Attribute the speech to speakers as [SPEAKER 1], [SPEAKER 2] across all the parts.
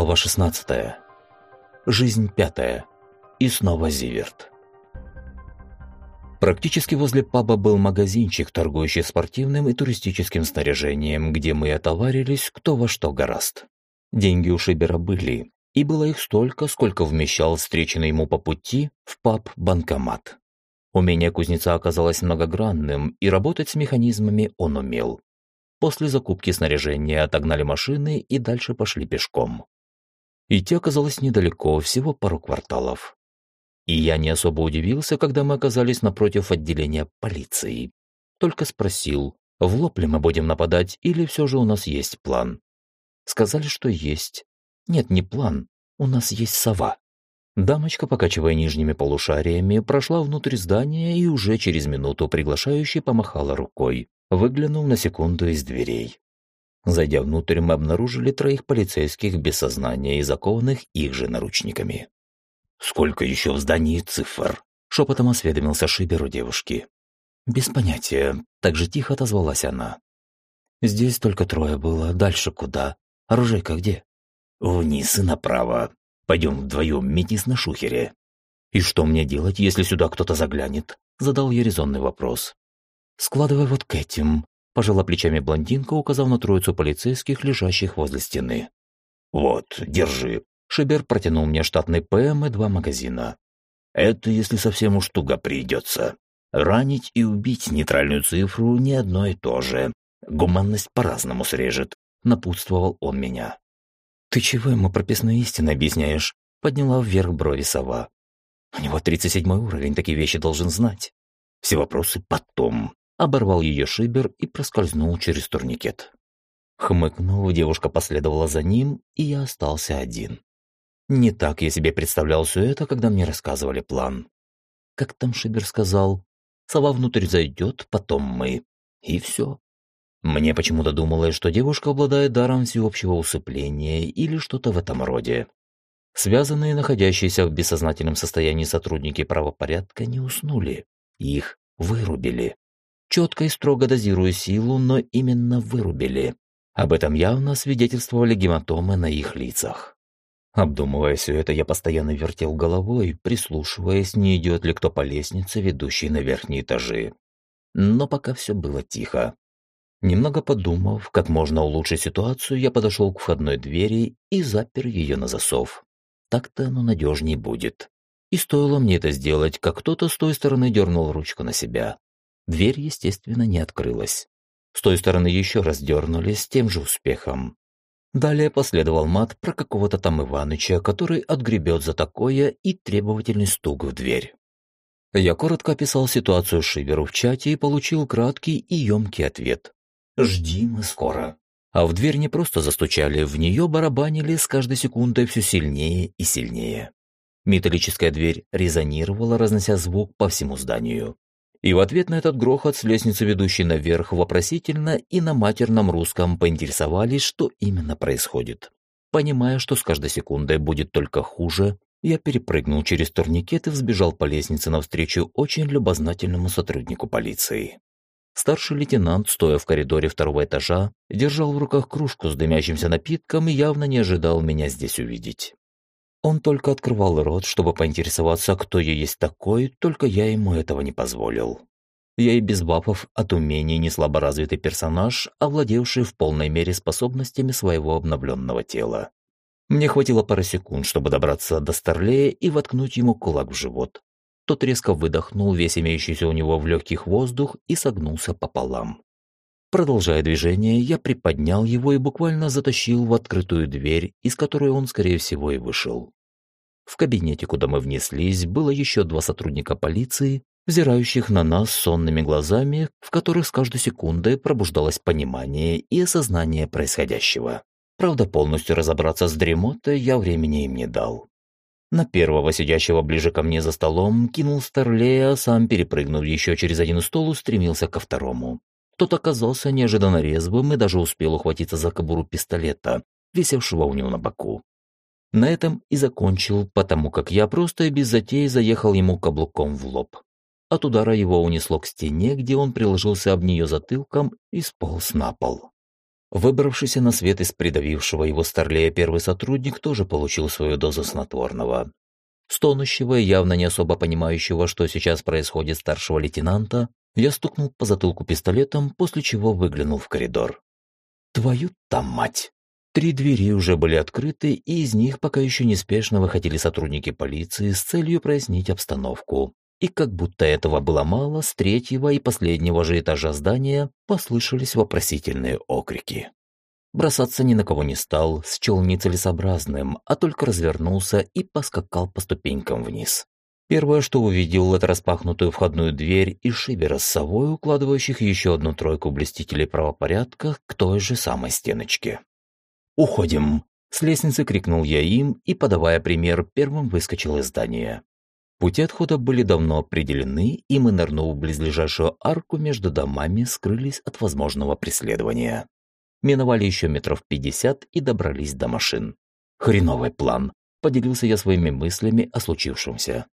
[SPEAKER 1] Глава 16. Жизнь пятая. И снова Зиверт. Практически возле паба был магазинчик, торгующий спортивным и туристическим снаряжением, где мы отоварились кто во что гораст. Деньги у Шибера были, и было их столько, сколько вмещал встреченный ему по пути в паб банкомат. Умение кузнеца оказалось многогранным, и работать с механизмами он умел. После закупки снаряжения отогнали машины и дальше пошли пешком. Идти оказалось недалеко, всего пару кварталов. И я не особо удивился, когда мы оказались напротив отделения полиции. Только спросил, в лоб ли мы будем нападать или все же у нас есть план. Сказали, что есть. Нет, не план, у нас есть сова. Дамочка, покачивая нижними полушариями, прошла внутрь здания и уже через минуту приглашающе помахала рукой выглянул на секунду из дверей. Зайдя внутрь, мы обнаружили троих полицейских без сознания и закованных их же наручниками. «Сколько еще в здании цифр?» – шепотом осведомился Шибер у девушки. «Без понятия», – так же тихо отозвалась она. «Здесь только трое было, дальше куда? Оружейка где?» «Вниз и направо. Пойдем вдвоем метись на шухере». «И что мне делать, если сюда кто-то заглянет?» – задал я резонный вопрос. «Складывай вот к этим», – пожала плечами блондинка, указав на троицу полицейских, лежащих возле стены. «Вот, держи». Шибер протянул мне штатный ПМ и два магазина. «Это если совсем уж туго придется. Ранить и убить нейтральную цифру не одно и то же. Гуманность по-разному срежет», – напутствовал он меня. «Ты чего ему прописные истины объясняешь?» – подняла вверх брови сова. «У него 37 уровень, такие вещи должен знать. Все вопросы потом оборвал ее шибер и проскользнул через турникет. Хмыкнув, девушка последовала за ним, и я остался один. Не так я себе представлял все это, когда мне рассказывали план. Как там Шибер сказал, сова внутрь зайдет, потом мы. И все. Мне почему-то думалось, что девушка обладает даром всеобщего усыпления или что-то в этом роде. Связанные, находящиеся в бессознательном состоянии сотрудники правопорядка не уснули. Их вырубили четко и строго дозируя силу, но именно вырубили. Об этом явно свидетельствовали гематомы на их лицах. Обдумывая все это, я постоянно вертел головой, прислушиваясь, не идет ли кто по лестнице, ведущей на верхние этажи. Но пока все было тихо. Немного подумав, как можно улучшить ситуацию, я подошел к входной двери и запер ее на засов. Так-то оно надежнее будет. И стоило мне это сделать, как кто-то с той стороны дернул ручку на себя. Дверь, естественно, не открылась. С той стороны еще раз дернули с тем же успехом. Далее последовал мат про какого-то там Иваныча, который отгребет за такое и требовательный стук в дверь. Я коротко описал ситуацию Шиверу в чате и получил краткий и емкий ответ. «Жди, мы скоро». А в дверь не просто застучали, в нее барабанили с каждой секундой все сильнее и сильнее. Металлическая дверь резонировала, разнося звук по всему зданию. И в ответ на этот грохот с лестницы, ведущей наверх, вопросительно и на матерном русском поинтересовались, что именно происходит. Понимая, что с каждой секундой будет только хуже, я перепрыгнул через турникет и взбежал по лестнице навстречу очень любознательному сотруднику полиции. Старший лейтенант, стоя в коридоре второго этажа, держал в руках кружку с дымящимся напитком и явно не ожидал меня здесь увидеть. Он только открывал рот, чтобы поинтересоваться, кто я есть такой, только я ему этого не позволил. Я и без бафов от умений не слаборазвитый персонаж, овладевший в полной мере способностями своего обновленного тела. Мне хватило пары секунд, чтобы добраться до Старлея и воткнуть ему кулак в живот. Тот резко выдохнул весь имеющийся у него в легких воздух и согнулся пополам. Продолжая движение, я приподнял его и буквально затащил в открытую дверь, из которой он, скорее всего, и вышел. В кабинете, куда мы внеслись, было еще два сотрудника полиции, взирающих на нас сонными глазами, в которых с каждой секундой пробуждалось понимание и осознание происходящего. Правда, полностью разобраться с дремотой я времени им не дал. На первого, сидящего ближе ко мне за столом, кинул Старлея, сам перепрыгнув еще через один стол, устремился ко второму. Тот оказался неожиданно резвым и даже успел ухватиться за кобуру пистолета, висевшего у него на боку. На этом и закончил, потому как я просто без затей заехал ему каблуком в лоб. От удара его унесло к стене, где он приложился об нее затылком и сполз на пол. Выбравшийся на свет из придавившего его старлея первый сотрудник тоже получил свою дозу снотворного. Стонущего и явно не особо понимающего, что сейчас происходит старшего лейтенанта, я стукнул по затылку пистолетом, после чего выглянул в коридор. Твою там мать! Три двери уже были открыты, и из них пока еще неспешно выходили сотрудники полиции с целью прояснить обстановку. И как будто этого было мало, с третьего и последнего же этажа здания послышались вопросительные окрики. Бросаться ни на кого не стал, счел нецелесообразным, а только развернулся и поскакал по ступенькам вниз. Первое, что увидел, это распахнутую входную дверь и шибера с совой, укладывающих еще одну тройку блестителей правопорядка к той же самой стеночке. «Уходим!» – с лестницы крикнул я им и, подавая пример, первым выскочил из здания. Пути отхода были давно определены, и мы, нырнув в близлежащую арку между домами, скрылись от возможного преследования. Миновали еще метров пятьдесят и добрались до машин. Хреновый план. Поделился я своими мыслями о случившемся.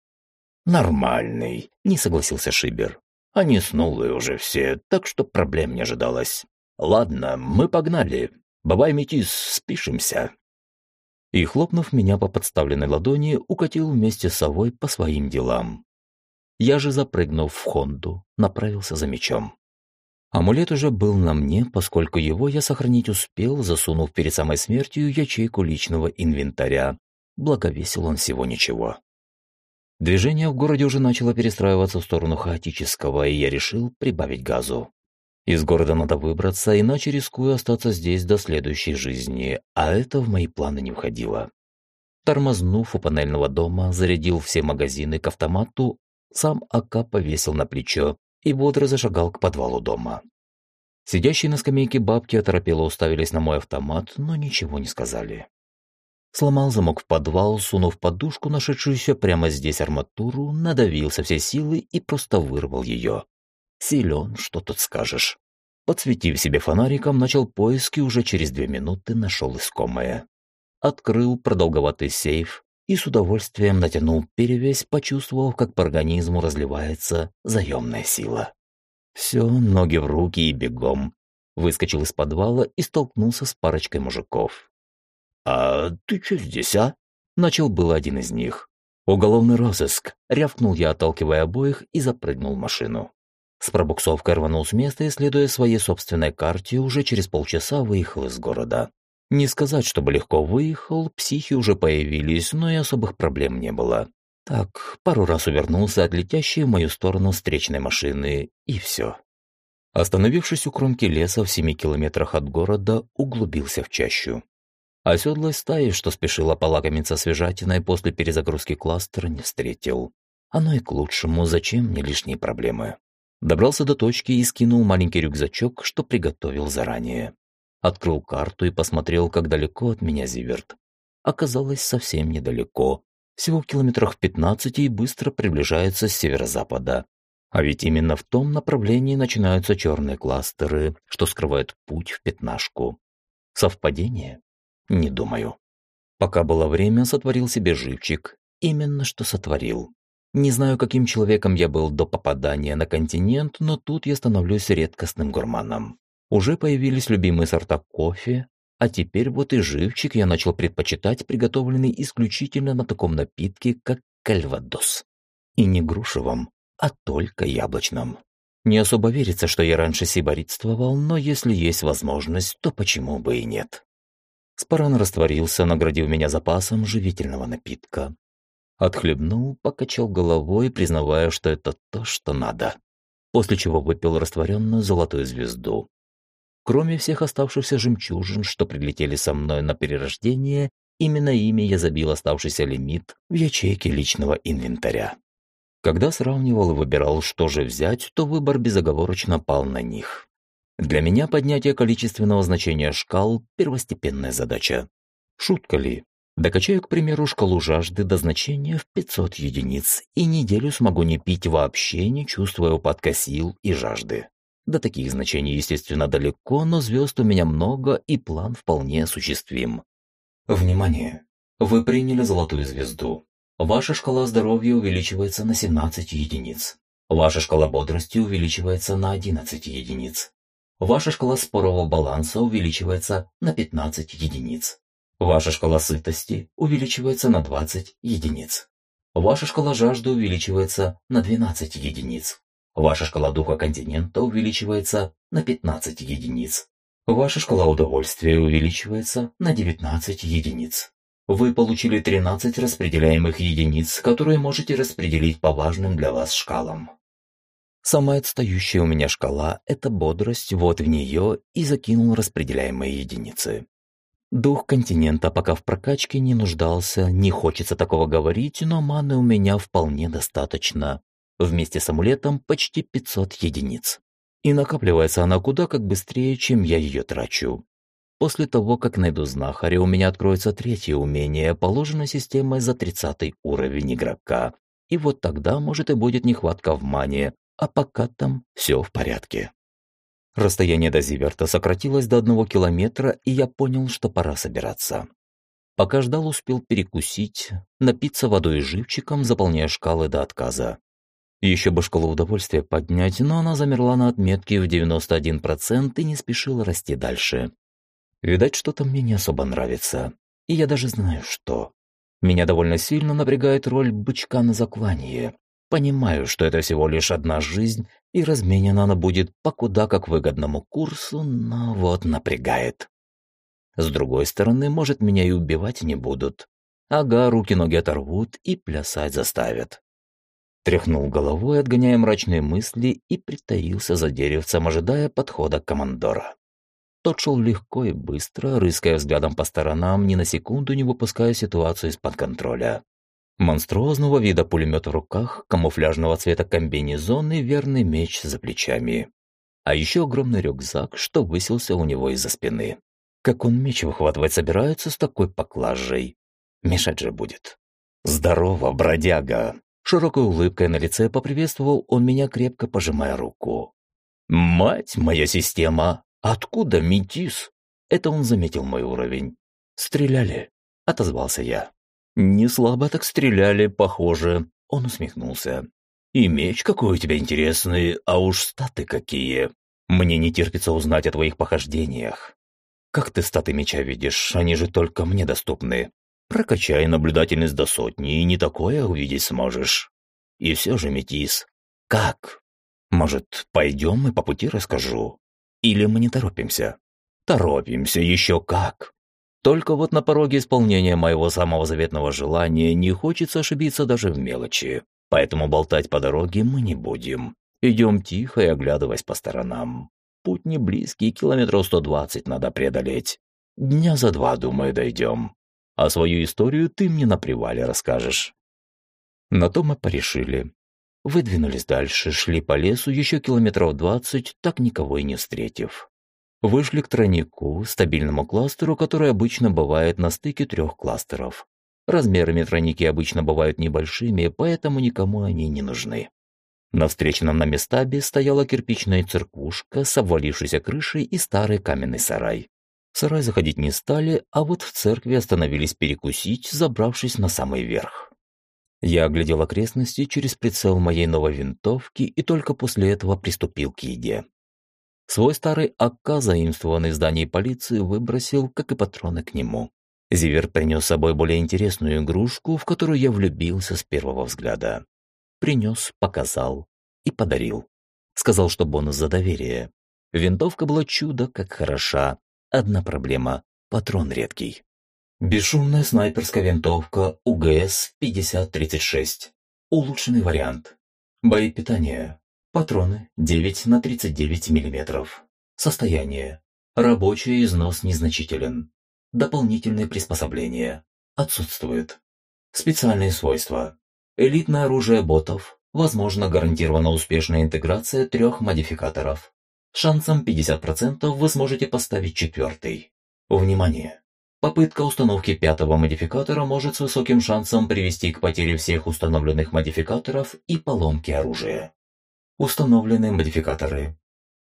[SPEAKER 2] «Нормальный», — не согласился Шибер. «Они снулые уже все, так что проблем не ожидалось. Ладно, мы погнали. Бабай метис, спишемся».
[SPEAKER 1] И, хлопнув меня по подставленной ладони, укатил вместе с совой по своим делам. Я же, запрыгнув в Хонду, направился за мечом. Амулет уже был на мне, поскольку его я сохранить успел, засунув перед самой смертью ячейку личного инвентаря. Благовесил он всего ничего. Движение в городе уже начало перестраиваться в сторону хаотического, и я решил прибавить газу. Из города надо выбраться, иначе рискую остаться здесь до следующей жизни, а это в мои планы не входило. Тормознув у панельного дома, зарядил все магазины к автомату, сам АК повесил на плечо и бодро зашагал к подвалу дома. Сидящие на скамейке бабки оторопело уставились на мой автомат, но ничего не сказали. Сломал замок в подвал, сунув подушку, нашедшуюся прямо здесь арматуру, надавил со всей силы и просто вырвал ее. Силен, что тут скажешь. Подсветив себе фонариком, начал поиски, уже через две минуты нашел искомое. Открыл продолговатый сейф и с удовольствием натянул перевязь, почувствовав, как по организму разливается заемная сила. Все, ноги в руки и бегом. Выскочил из подвала и столкнулся с парочкой мужиков.
[SPEAKER 2] «А ты что здесь, а?»
[SPEAKER 1] Начал был один из них. «Уголовный розыск», — рявкнул я, отталкивая обоих, и запрыгнул в машину. С пробуксовкой рванул с места и, следуя своей собственной карте, уже через полчаса выехал из города. Не сказать, чтобы легко выехал, психи уже появились, но и особых проблем не было. Так, пару раз увернулся от летящей в мою сторону встречной машины, и все. Остановившись у кромки леса в семи километрах от города, углубился в чащу. Оседлой стаи, что спешила полакомиться свежатиной после перезагрузки кластера, не встретил. Оно и к лучшему, зачем мне лишние проблемы. Добрался до точки и скинул маленький рюкзачок, что приготовил заранее. Открыл карту и посмотрел, как далеко от меня Зиверт. Оказалось, совсем недалеко. Всего в километрах в 15 и быстро приближается с северо-запада. А ведь именно в том направлении начинаются черные кластеры, что скрывают путь в пятнашку. Совпадение? Не думаю. Пока было время, сотворил себе живчик. Именно что сотворил. Не знаю, каким человеком я был до попадания на континент, но тут я становлюсь редкостным гурманом. Уже появились любимые сорта кофе, а теперь вот и живчик я начал предпочитать, приготовленный исключительно на таком напитке, как кальвадос. И не грушевом, а только яблочном. Не особо верится, что я раньше сиборитствовал, но если есть возможность, то почему бы и нет. Спаран растворился, наградив меня запасом живительного напитка. Отхлебнул, покачал головой, признавая, что это то, что надо. После чего выпил растворенную золотую звезду. Кроме всех оставшихся жемчужин, что прилетели со мной на перерождение, именно ими я забил оставшийся лимит в ячейке личного инвентаря. Когда сравнивал и выбирал, что же взять, то выбор безоговорочно пал на них. Для меня поднятие количественного значения шкал – первостепенная задача. Шутка ли? Докачаю, к примеру, шкалу жажды до значения в 500 единиц и неделю смогу не пить вообще, не чувствуя упадка сил и жажды. До таких значений, естественно, далеко, но звезд у меня много и план вполне осуществим. Внимание! Вы приняли золотую звезду. Ваша шкала здоровья увеличивается на 17 единиц. Ваша шкала бодрости увеличивается на 11 единиц. Ваша шкала спорового баланса увеличивается на 15 единиц. Ваша шкала сытости увеличивается на 20 единиц. Ваша шкала жажды увеличивается на 12 единиц. Ваша шкала духа континента увеличивается на 15 единиц. Ваша шкала удовольствия увеличивается на 19 единиц. Вы получили 13 распределяемых единиц, которые можете распределить по важным для вас шкалам. Самая отстающая у меня шкала – это бодрость, вот в нее и закинул распределяемые единицы. Дух континента пока в прокачке не нуждался, не хочется такого говорить, но маны у меня вполне достаточно. Вместе с амулетом почти 500 единиц. И накапливается она куда как быстрее, чем я ее трачу. После того, как найду знахаря, у меня откроется третье умение, положенное системой за 30 уровень игрока. И вот тогда, может, и будет нехватка в мане, а пока там все в порядке. Расстояние до Зиверта сократилось до одного километра, и я понял, что пора собираться. Пока ждал, успел перекусить, напиться водой и живчиком, заполняя шкалы до отказа. Еще бы шкалу удовольствия поднять, но она замерла на отметке в 91% и не спешила расти дальше. Видать, что-то мне не особо нравится. И я даже знаю, что. Меня довольно сильно напрягает роль бычка на заклании. Понимаю, что это всего лишь одна жизнь, и разменена она будет по куда как выгодному курсу, но вот напрягает. С другой стороны, может, меня и убивать не будут. Ага, руки-ноги оторвут и плясать заставят. Тряхнул головой, отгоняя мрачные мысли, и притаился за деревцем, ожидая подхода командора. Тот шел легко и быстро, рыская взглядом по сторонам, ни на секунду не выпуская ситуацию из-под контроля. Монструозного вида пулемет в руках, камуфляжного цвета комбинезон и верный меч за плечами. А еще огромный рюкзак, что высился у него из-за спины. Как он меч выхватывать собирается с такой поклажей? Мешать же будет. «Здорово, бродяга!» Широкой улыбкой на лице поприветствовал он меня, крепко пожимая руку. «Мать моя система! Откуда метис?» Это он заметил мой уровень. «Стреляли», — отозвался я. «Не слабо так стреляли, похоже», — он усмехнулся. «И меч какой у тебя интересный, а уж статы какие. Мне не терпится узнать о твоих похождениях. Как ты статы меча видишь, они же только мне доступны. Прокачай наблюдательность до сотни, и не такое увидеть сможешь. И все же, Метис, как? Может, пойдем и по пути расскажу? Или мы не торопимся? Торопимся еще как. Только вот на пороге исполнения моего самого заветного желания не хочется ошибиться даже в мелочи. Поэтому болтать по дороге мы не будем. Идем тихо и оглядываясь по сторонам. Путь не близкий, километров 120 надо преодолеть. Дня за два, думаю, дойдем. А свою историю ты мне на привале расскажешь. На то мы порешили. Выдвинулись дальше, шли по лесу еще километров двадцать, так никого и не встретив. Вышли к тройнику, стабильному кластеру, который обычно бывает на стыке трех кластеров. Размерами тройники обычно бывают небольшими, поэтому никому они не нужны. На встреченном нами стабе стояла кирпичная церквушка с обвалившейся крышей и старый каменный сарай. В сарай заходить не стали, а вот в церкви остановились перекусить, забравшись на самый верх. Я оглядел окрестности через прицел моей новой винтовки и только после этого приступил к еде. Свой старый АК, заимствованный в здании полиции, выбросил, как и патроны к нему. Зивер принес с собой более интересную игрушку, в которую я влюбился с первого взгляда. Принес, показал и подарил. Сказал, что бонус за доверие. Винтовка была чудо, как хороша. Одна проблема – патрон редкий. Бесшумная снайперская винтовка УГС-5036. Улучшенный вариант. Боепитание. Патроны 9 на 39 мм. Состояние. Рабочий износ незначителен. Дополнительные приспособления. Отсутствуют. Специальные свойства. Элитное оружие ботов. Возможно гарантирована успешная интеграция трех модификаторов. Шансом 50% вы сможете поставить четвертый. Внимание! Попытка установки пятого модификатора может с высоким шансом привести к потере всех установленных модификаторов и поломке оружия. Установлены модификаторы.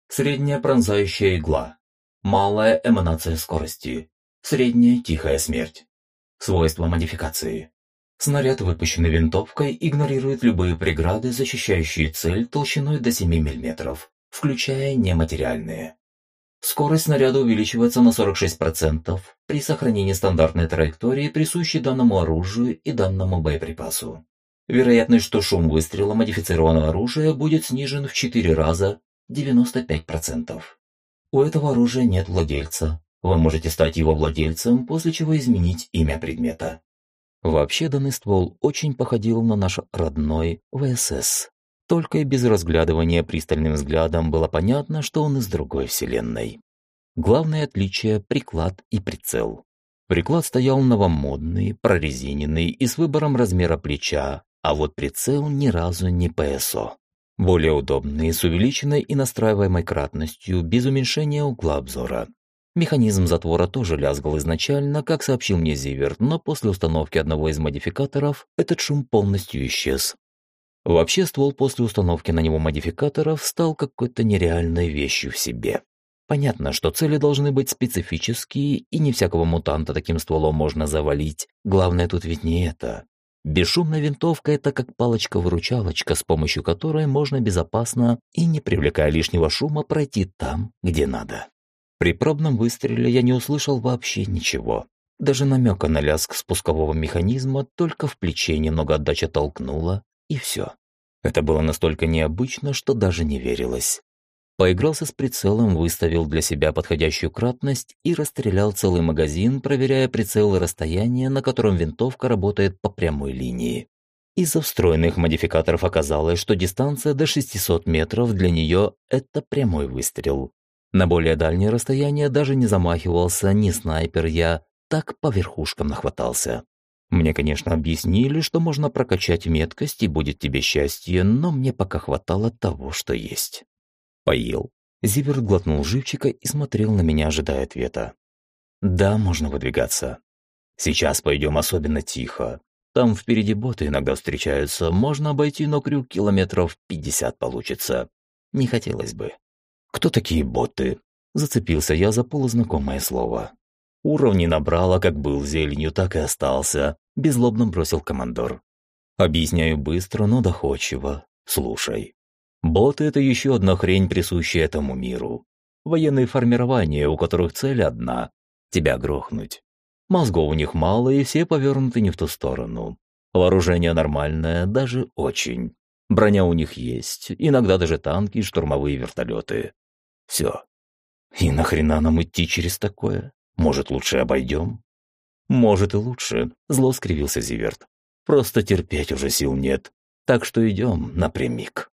[SPEAKER 1] Средняя пронзающая игла. Малая эманация скорости. Средняя тихая смерть. Свойства модификации. Снаряд, выпущенный винтовкой, игнорирует любые преграды, защищающие цель толщиной до 7 мм, включая нематериальные. Скорость снаряда увеличивается на 46% при сохранении стандартной траектории, присущей данному оружию и данному боеприпасу. Вероятность, что шум выстрела модифицированного оружия будет снижен в 4 раза – 95%. У этого оружия нет владельца. Вы можете стать его владельцем, после чего изменить имя предмета. Вообще данный ствол очень походил на наш родной ВСС. Только без разглядывания пристальным взглядом было понятно, что он из другой вселенной. Главное отличие – приклад и прицел. Приклад стоял новомодный, прорезиненный и с выбором размера плеча, а вот прицел ни разу не ПСО. Более удобный, с увеличенной и настраиваемой кратностью, без уменьшения угла обзора. Механизм затвора тоже лязгал изначально, как сообщил мне Зиверт, но после установки одного из модификаторов этот шум полностью исчез. Вообще ствол после установки на него модификаторов стал какой-то нереальной вещью в себе. Понятно, что цели должны быть специфические, и не всякого мутанта таким стволом можно завалить. Главное тут ведь не это. Бесшумная винтовка – это как палочка-выручалочка, с помощью которой можно безопасно и не привлекая лишнего шума пройти там, где надо. При пробном выстреле я не услышал вообще ничего. Даже намека на лязг спускового механизма только в плече немного отдача толкнула, и все. Это было настолько необычно, что даже не верилось. Поигрался с прицелом, выставил для себя подходящую кратность и расстрелял целый магазин, проверяя прицел и расстояние, на котором винтовка работает по прямой линии. Из-за встроенных модификаторов оказалось, что дистанция до 600 метров для нее – это прямой выстрел. На более дальнее расстояние даже не замахивался ни снайпер я, так по верхушкам нахватался. Мне, конечно, объяснили, что можно прокачать меткость и будет тебе счастье, но мне пока хватало того, что есть. Поел. Зиверт глотнул живчика и смотрел на меня, ожидая ответа. «Да, можно выдвигаться. Сейчас пойдем особенно тихо. Там впереди боты иногда встречаются, можно обойти, но крюк километров пятьдесят получится. Не хотелось бы». «Кто такие боты?» Зацепился я за полузнакомое слово. Уровни набрала, как был зеленью, так и остался. Безлобно бросил командор. Объясняю быстро, но доходчиво. Слушай. Боты – это еще одна хрень, присущая этому миру. Военные формирования, у которых цель одна – тебя грохнуть. Мозгов у них мало, и все повернуты не в ту сторону. Вооружение нормальное, даже очень. Броня у них есть, иногда даже танки и штурмовые вертолеты. Все. И нахрена нам идти через такое? Может, лучше обойдем? Может и лучше, зло скривился Зиверт. Просто терпеть уже сил нет. Так что идем напрямик.